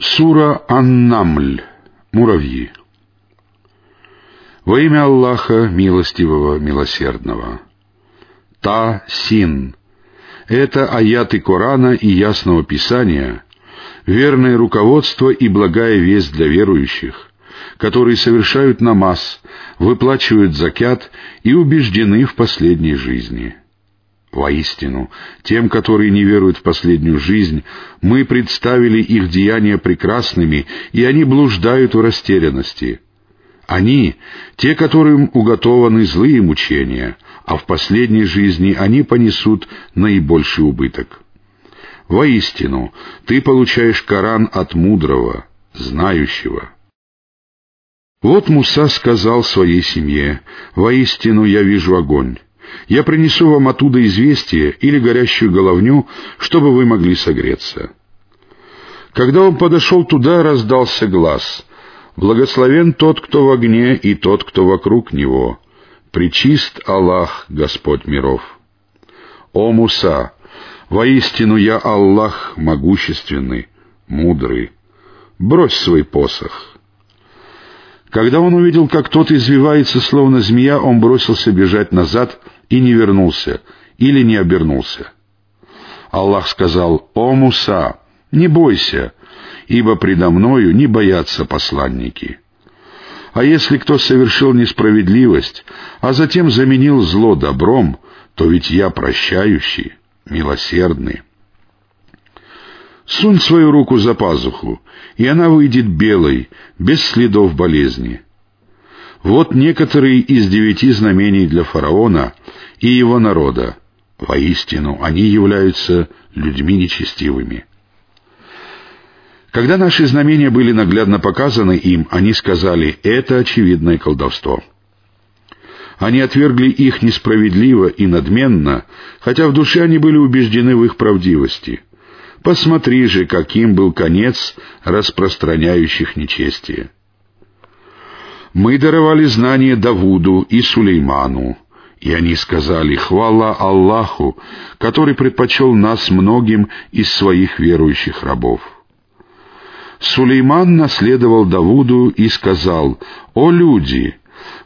Сура Ан-Намль. Муравьи. Во имя Аллаха, милостивого, милосердного. Та-Син. Это аяты Корана и Ясного Писания, верное руководство и благая весть для верующих, которые совершают намаз, выплачивают закят и убеждены в последней жизни. Воистину, тем, которые не веруют в последнюю жизнь, мы представили их деяния прекрасными, и они блуждают в растерянности. Они — те, которым уготованы злые мучения, а в последней жизни они понесут наибольший убыток. Воистину, ты получаешь Коран от мудрого, знающего. Вот Муса сказал своей семье, «Воистину я вижу огонь». Я принесу вам оттуда известие или горящую головню, чтобы вы могли согреться». Когда он подошел туда, раздался глаз. «Благословен тот, кто в огне, и тот, кто вокруг него. Причист Аллах, Господь миров». «О Муса! Воистину я Аллах могущественный, мудрый. Брось свой посох». Когда он увидел, как тот извивается, словно змея, он бросился бежать назад — и не вернулся, или не обернулся. Аллах сказал, «О Муса, не бойся, ибо предо мною не боятся посланники». А если кто совершил несправедливость, а затем заменил зло добром, то ведь я прощающий, милосердный. Сунь свою руку за пазуху, и она выйдет белой, без следов болезни. Вот некоторые из девяти знамений для фараона и его народа. Воистину, они являются людьми нечестивыми. Когда наши знамения были наглядно показаны им, они сказали, это очевидное колдовство. Они отвергли их несправедливо и надменно, хотя в душе они были убеждены в их правдивости. Посмотри же, каким был конец распространяющих нечестие. Мы даровали знания Давуду и Сулейману, и они сказали, «Хвала Аллаху, который предпочел нас многим из своих верующих рабов». Сулейман наследовал Давуду и сказал, «О люди,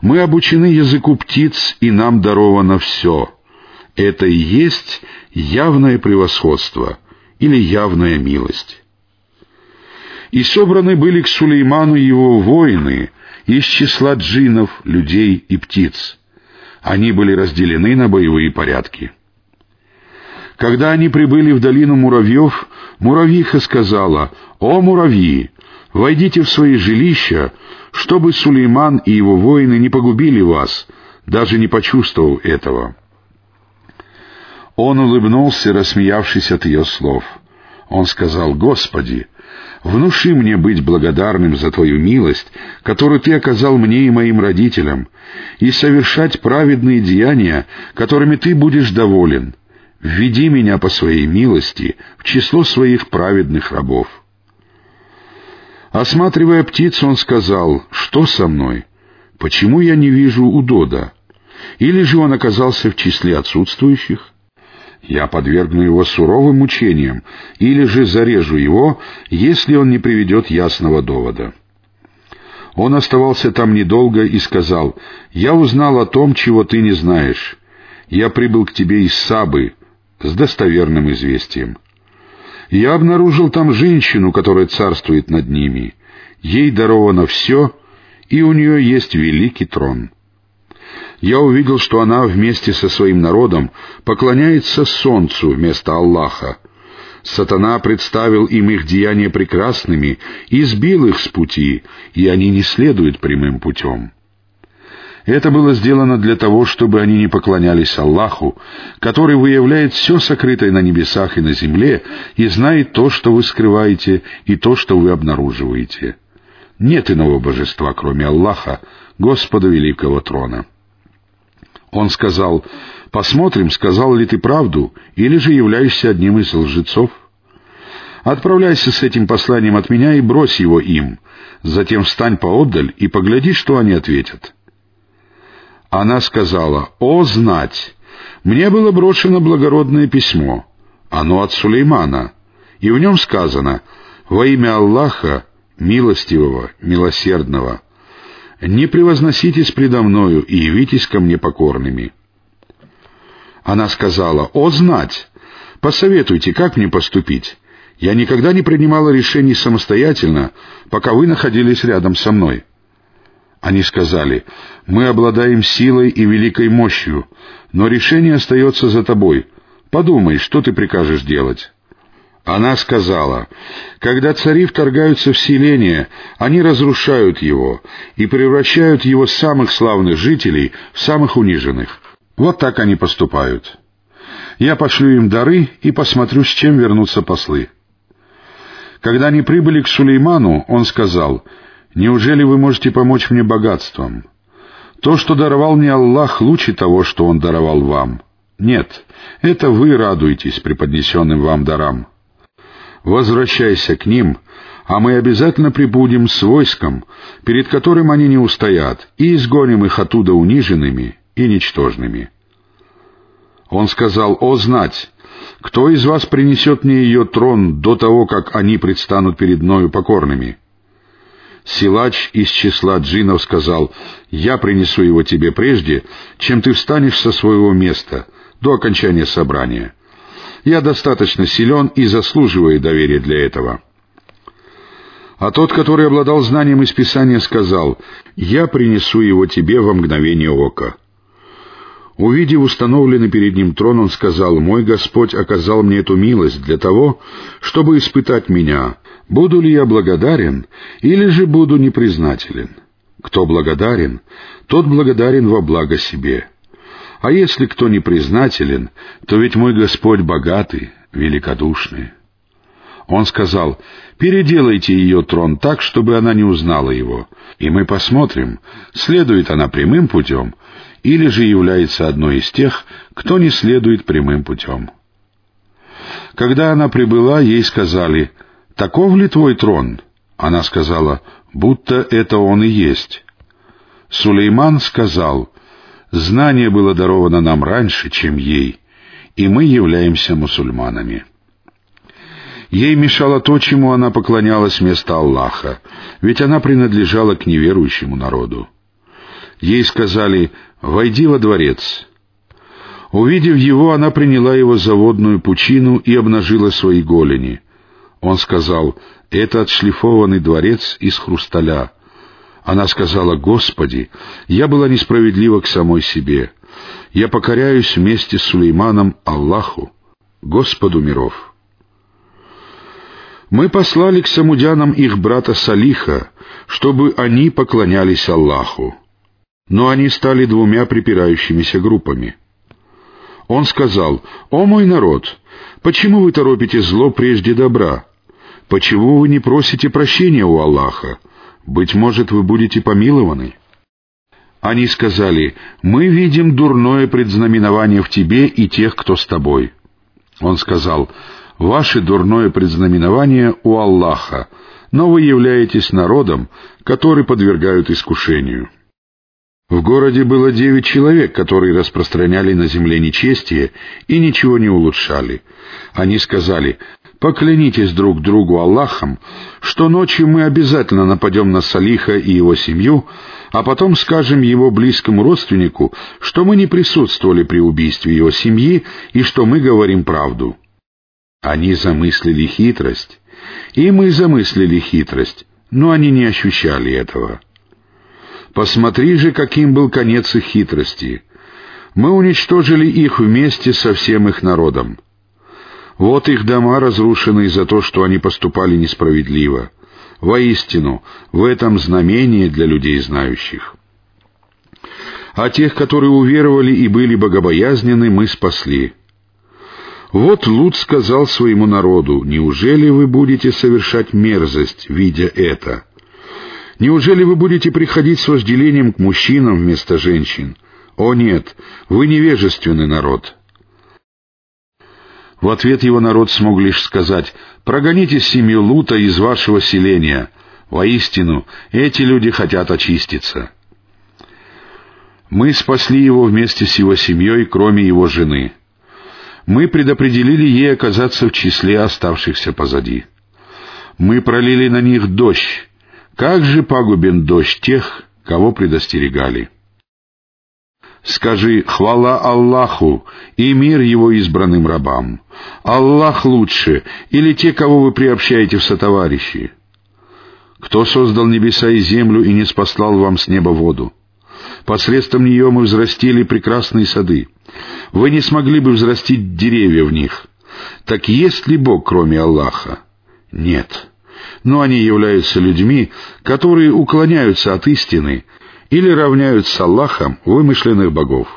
мы обучены языку птиц, и нам даровано все. Это и есть явное превосходство или явная милость». И собраны были к Сулейману его воины из числа джинов, людей и птиц — они были разделены на боевые порядки. Когда они прибыли в долину муравьев, муравьиха сказала, «О, муравьи, войдите в свои жилища, чтобы Сулейман и его воины не погубили вас, даже не почувствовав этого». Он улыбнулся, рассмеявшись от ее слов. Он сказал, «Господи, Внуши мне быть благодарным за Твою милость, которую Ты оказал мне и моим родителям, и совершать праведные деяния, которыми Ты будешь доволен. Введи меня по своей милости в число своих праведных рабов». Осматривая птицу, он сказал, «Что со мной? Почему я не вижу удода? Или же он оказался в числе отсутствующих?» Я подвергну его суровым мучениям, или же зарежу его, если он не приведет ясного довода». Он оставался там недолго и сказал, «Я узнал о том, чего ты не знаешь. Я прибыл к тебе из Сабы с достоверным известием. Я обнаружил там женщину, которая царствует над ними. Ей даровано все, и у нее есть великий трон» я увидел, что она вместе со своим народом поклоняется солнцу вместо Аллаха. Сатана представил им их деяния прекрасными и сбил их с пути, и они не следуют прямым путем. Это было сделано для того, чтобы они не поклонялись Аллаху, который выявляет все сокрытое на небесах и на земле и знает то, что вы скрываете, и то, что вы обнаруживаете. Нет иного божества, кроме Аллаха, Господа Великого Трона. Он сказал, «Посмотрим, сказал ли ты правду, или же являешься одним из лжецов. Отправляйся с этим посланием от меня и брось его им, затем встань поотдаль и погляди, что они ответят». Она сказала, «О, знать! Мне было брошено благородное письмо. Оно от Сулеймана, и в нем сказано, Во имя Аллаха, милостивого, милосердного, не превозноситесь предо мною и явитесь ко мне покорными». Она сказала, «О, знать! Посоветуйте, как мне поступить? Я никогда не принимала решений самостоятельно, пока вы находились рядом со мной». Они сказали, «Мы обладаем силой и великой мощью, но решение остается за тобой. Подумай, что ты прикажешь делать». Она сказала, «Когда цари вторгаются в селение, они разрушают его и превращают его самых славных жителей в самых униженных. Вот так они поступают. Я пошлю им дары и посмотрю, с чем вернутся послы». Когда они прибыли к Сулейману, он сказал, «Неужели вы можете помочь мне богатством? То, что даровал мне Аллах, лучше того, что Он даровал вам. Нет, это вы радуетесь преподнесенным вам дарам. Возвращайся к ним, а мы обязательно прибудем с войском, перед которым они не устоят, и изгоним их оттуда униженными и ничтожными. Он сказал, «О, знать, кто из вас принесет мне ее трон до того, как они предстанут перед мною покорными?» Силач из числа джинов сказал, «Я принесу его тебе прежде, чем ты встанешь со своего места до окончания собрания. Я достаточно силен и заслуживаю доверия для этого». А тот, который обладал знанием из Писания, сказал, «Я принесу его тебе во мгновение ока». Увидев установленный перед ним трон, он сказал, «Мой Господь оказал мне эту милость для того, чтобы испытать меня, буду ли я благодарен или же буду непризнателен. Кто благодарен, тот благодарен во благо себе. А если кто непризнателен, то ведь мой Господь богатый, великодушный». Он сказал, «Переделайте ее трон так, чтобы она не узнала его, и мы посмотрим, следует она прямым путем или же является одной из тех, кто не следует прямым путем. Когда она прибыла, ей сказали, «Таков ли твой трон?» Она сказала, «Будто это он и есть». Сулейман сказал, «Знание было даровано нам раньше, чем ей, и мы являемся мусульманами». Ей мешало то, чему она поклонялась вместо Аллаха, ведь она принадлежала к неверующему народу. Ей сказали «Войди во дворец». Увидев его, она приняла его за водную пучину и обнажила свои голени. Он сказал «Это отшлифованный дворец из хрусталя». Она сказала «Господи, я была несправедлива к самой себе. Я покоряюсь вместе с Сулейманом Аллаху, Господу миров». Мы послали к самудянам их брата Салиха, чтобы они поклонялись Аллаху но они стали двумя припирающимися группами. Он сказал, «О мой народ, почему вы торопите зло прежде добра? Почему вы не просите прощения у Аллаха? Быть может, вы будете помилованы?» Они сказали, «Мы видим дурное предзнаменование в тебе и тех, кто с тобой». Он сказал, «Ваше дурное предзнаменование у Аллаха, но вы являетесь народом, который подвергают искушению». В городе было девять человек, которые распространяли на земле нечестие и ничего не улучшали. Они сказали, «Поклянитесь друг другу Аллахом, что ночью мы обязательно нападем на Салиха и его семью, а потом скажем его близкому родственнику, что мы не присутствовали при убийстве его семьи и что мы говорим правду». Они замыслили хитрость, и мы замыслили хитрость, но они не ощущали этого. Посмотри же, каким был конец их хитрости. Мы уничтожили их вместе со всем их народом. Вот их дома разрушены за то, что они поступали несправедливо. Воистину, в этом знамение для людей знающих. А тех, которые уверовали и были богобоязнены, мы спасли. Вот Лут сказал своему народу, «Неужели вы будете совершать мерзость, видя это?» Неужели вы будете приходить с вожделением к мужчинам вместо женщин? О нет, вы невежественный народ. В ответ его народ смог лишь сказать, «Прогоните семью Лута из вашего селения. Воистину, эти люди хотят очиститься». Мы спасли его вместе с его семьей, кроме его жены. Мы предопределили ей оказаться в числе оставшихся позади. Мы пролили на них дождь. Как же пагубен дождь тех, кого предостерегали. Скажи «Хвала Аллаху» и мир Его избранным рабам. Аллах лучше, или те, кого вы приобщаете в сотоварищи. Кто создал небеса и землю и не спаслал вам с неба воду? Посредством нее мы взрастили прекрасные сады. Вы не смогли бы взрастить деревья в них. Так есть ли Бог, кроме Аллаха? Нет. Но они являются людьми, которые уклоняются от истины или равняют с Аллахом вымышленных богов.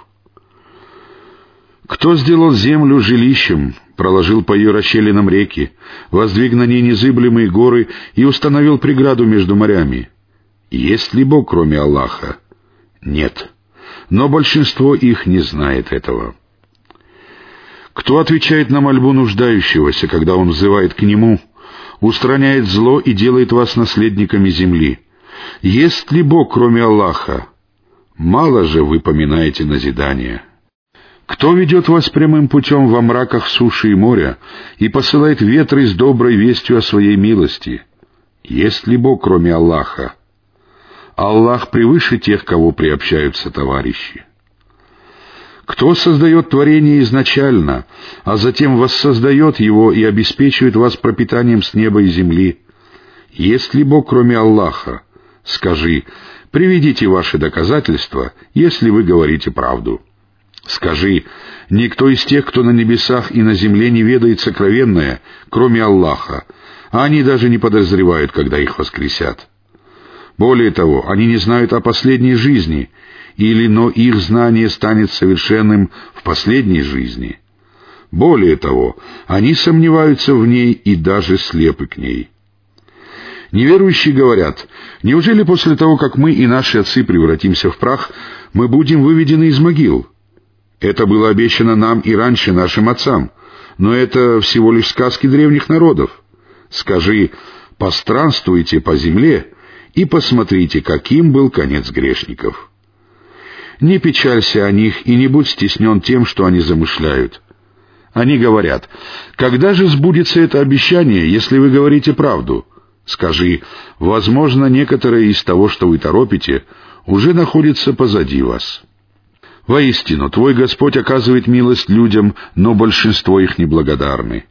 Кто сделал землю жилищем, проложил по ее расщелинам реки, воздвиг на ней незыблемые горы и установил преграду между морями? Есть ли Бог, кроме Аллаха? Нет. Но большинство их не знает этого. Кто отвечает на мольбу нуждающегося, когда он взывает к нему, устраняет зло и делает вас наследниками земли? Есть ли Бог, кроме Аллаха? Мало же вы поминаете назидание. Кто ведет вас прямым путем во мраках суши и моря и посылает ветры с доброй вестью о своей милости? Есть ли Бог, кроме Аллаха? Аллах превыше тех, кого приобщаются товарищи. Кто создает творение изначально, а затем воссоздает его и обеспечивает вас пропитанием с неба и земли? Есть ли Бог, кроме Аллаха? Скажи, приведите ваши доказательства, если вы говорите правду. Скажи, никто из тех, кто на небесах и на земле не ведает сокровенное, кроме Аллаха, а они даже не подозревают, когда их воскресят. Более того, они не знают о последней жизни, или но их знание станет совершенным в последней жизни. Более того, они сомневаются в ней и даже слепы к ней. Неверующие говорят, неужели после того, как мы и наши отцы превратимся в прах, мы будем выведены из могил? Это было обещано нам и раньше нашим отцам, но это всего лишь сказки древних народов. Скажи, постранствуйте по земле и посмотрите, каким был конец грешников. Не печалься о них и не будь стеснен тем, что они замышляют. Они говорят, когда же сбудется это обещание, если вы говорите правду? Скажи, возможно, некоторое из того, что вы торопите, уже находится позади вас. Воистину, Твой Господь оказывает милость людям, но большинство их неблагодарны.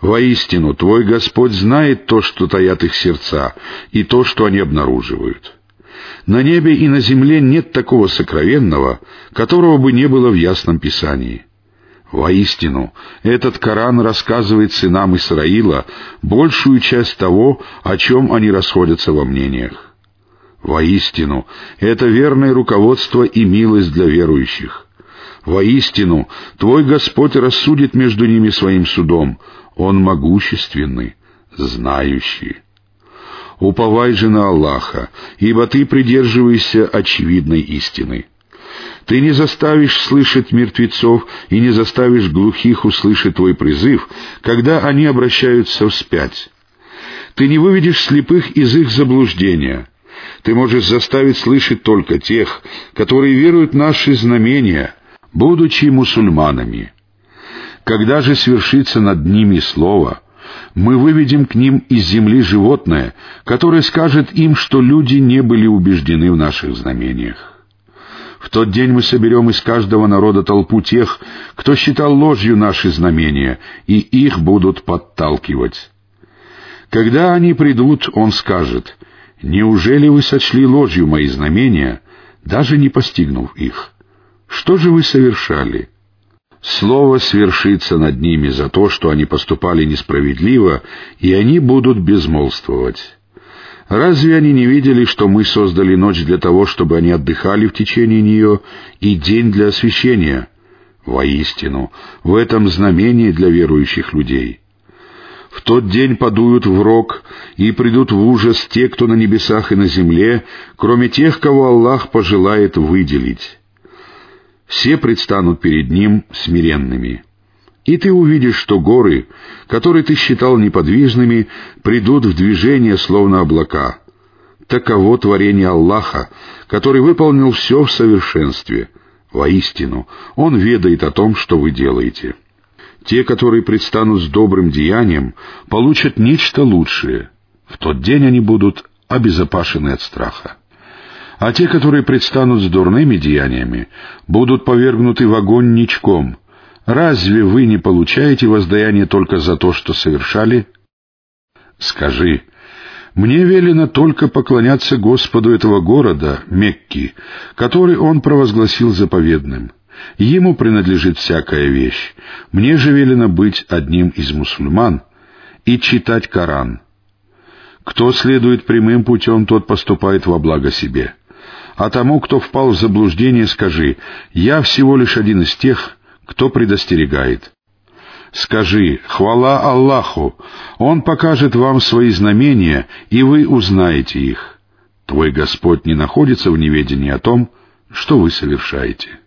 Воистину, Твой Господь знает то, что таят их сердца, и то, что они обнаруживают. На небе и на земле нет такого сокровенного, которого бы не было в Ясном Писании. Воистину, этот Коран рассказывает сынам Исраила большую часть того, о чем они расходятся во мнениях. Воистину, это верное руководство и милость для верующих. Воистину, Твой Господь рассудит между ними своим судом. Он могущественный, знающий. Уповай же на Аллаха, ибо ты придерживаешься очевидной истины. Ты не заставишь слышать мертвецов и не заставишь глухих услышать твой призыв, когда они обращаются вспять. Ты не выведешь слепых из их заблуждения. Ты можешь заставить слышать только тех, которые веруют в наши знамения, будучи мусульманами. Когда же свершится над ними слово, мы выведем к ним из земли животное, которое скажет им, что люди не были убеждены в наших знамениях. В тот день мы соберем из каждого народа толпу тех, кто считал ложью наши знамения, и их будут подталкивать. Когда они придут, он скажет, «Неужели вы сочли ложью мои знамения, даже не постигнув их? Что же вы совершали?» Слово свершится над ними за то, что они поступали несправедливо, и они будут безмолвствовать. Разве они не видели, что мы создали ночь для того, чтобы они отдыхали в течение нее, и день для освящения? Воистину, в этом знамение для верующих людей. В тот день подуют в рог и придут в ужас те, кто на небесах и на земле, кроме тех, кого Аллах пожелает выделить. Все предстанут перед Ним смиренными. И ты увидишь, что горы, которые ты считал неподвижными, придут в движение, словно облака. Таково творение Аллаха, который выполнил все в совершенстве. Воистину, Он ведает о том, что вы делаете. Те, которые предстанут с добрым деянием, получат нечто лучшее. В тот день они будут обезопасены от страха. А те, которые предстанут с дурными деяниями, будут повергнуты в огонь ничком. Разве вы не получаете воздаяние только за то, что совершали? Скажи, мне велено только поклоняться Господу этого города, Мекки, который Он провозгласил заповедным. Ему принадлежит всякая вещь. Мне же велено быть одним из мусульман и читать Коран. Кто следует прямым путем, тот поступает во благо себе. А тому, кто впал в заблуждение, скажи, «Я всего лишь один из тех, кто предостерегает». Скажи, хвала Аллаху, Он покажет вам свои знамения, и вы узнаете их. Твой Господь не находится в неведении о том, что вы совершаете.